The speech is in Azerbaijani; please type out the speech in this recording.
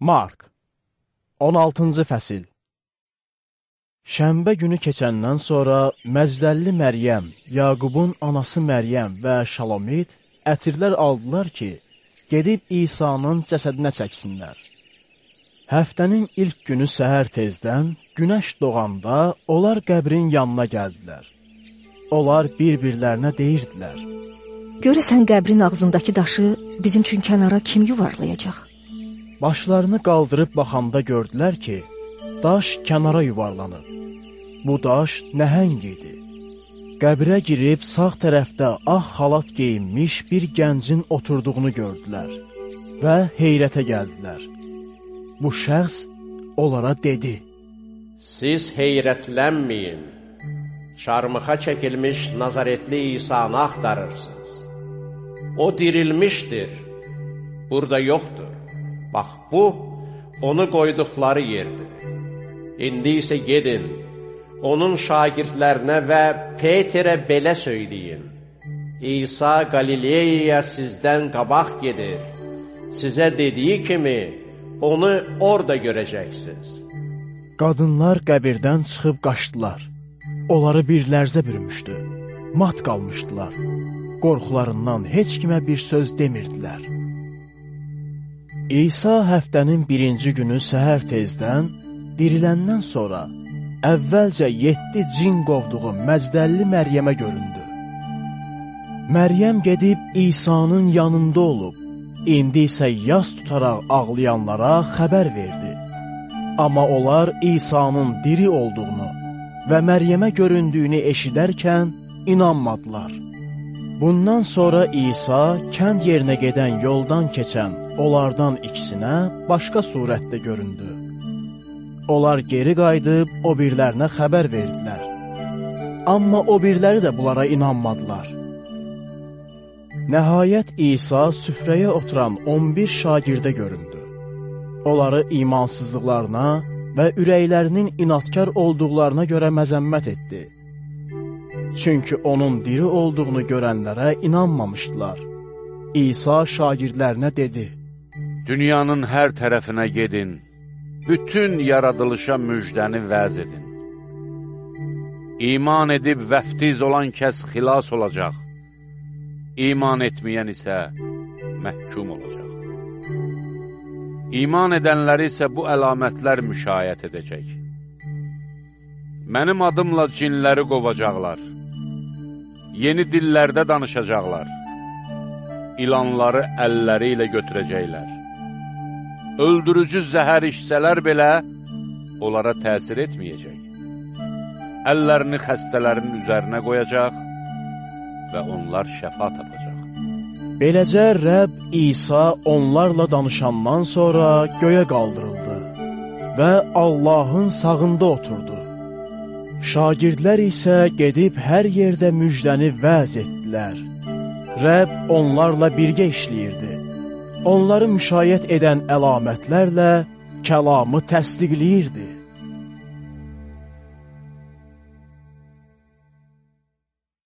Mark 16-cı fəsil Şənbə günü keçəndən sonra Məcdəlli Məryəm, Yaqubun anası Məryəm və Şalomit ətirlər aldılar ki, gedib İsa'nın cəsədinə çəksinlər. Həftənin ilk günü səhər tezdən, günəş doğanda onlar qəbrin yanına gəldilər. Onlar bir-birlərinə deyirdilər. Görəsən qəbrin ağzındakı daşı bizim üçün kənara kim yuvarlayacaq? Başlarını qaldırıb baxanda gördülər ki, daş kənara yuvarlanıb. Bu daş nəhəng idi. Qəbrə girib sağ tərəfdə ağ xalat geyinmiş bir gəncin oturduğunu gördülər və heyrətə gəldilər. Bu şəxs onlara dedi, Siz heyrətlənməyin, çarmıxa çəkilmiş Nazaretli İsa'nı axtarırsınız. O dirilmişdir, burada yoxdur. Bax, bu, onu qoyduqları yerdir. İndi isə gedin, onun şagirdlərinə və Peterə belə söyləyin. İsa Qalileyaya sizdən qabaq gedir. Sizə dediyi kimi, onu orada görəcəksiniz. Qadınlar qəbirdən çıxıb qaçdılar. Onları bir lərzə bürümüşdü. Mat qalmışdılar. Qorxularından heç kimə bir söz demirdilər. İsa həftənin birinci günü səhər tezdən, diriləndən sonra əvvəlcə yeddi cin qovduğu Məzdəlli Məryəmə göründü. Məryəm gedib İsa'nın yanında olub, indi isə yas tutaraq ağlayanlara xəbər verdi. Amma onlar İsa'nın diri olduğunu və Məryəmə göründüyünü eşidərkən inanmadılar. Bundan sonra İsa kənd yerinə gedən yoldan keçən onlardan ikisinə başqa surətdə göründü. Onlar geri qayıdıb o birlərinə xəbər verdilər. Amma o birləri də bunlara inanmadılar. Nəhayət İsa süfrəyə oturan 11 şagirdə göründü. Onları imansızlıqlarına və ürəklərinin inadkar olduqlarına görə məzəmmət etdi. Çünki onun diri olduğunu görənlərə inanmamışdılar. İsa şagirdlərinə dedi, Dünyanın hər tərəfinə gedin, bütün yaradılışa müjdəni vəz edin. İman edib vəftiz olan kəs xilas olacaq, iman etməyən isə məhkum olacaq. İman edənləri isə bu əlamətlər müşayət edəcək. Mənim adımla cinləri qovacaqlar, yeni dillərdə danışacaqlar, ilanları əlləri ilə götürəcəklər. Öldürücü zəhər içsələr belə onlara təsir etməyəcək. Əllərini xəstələrin üzərinə qoyacaq və onlar şəfa tapacaq. Beləcə Rəbb İsa onlarla danışandan sonra göyə qaldırıldı və Allahın sağında oturdu. Şagirdlər isə gedib hər yerdə müjdəni vəz etdilər. Rəbb onlarla birgə işləyirdi. Onları müşayiət edən əlamətlərlə kəlamı təsdiqləyirdi.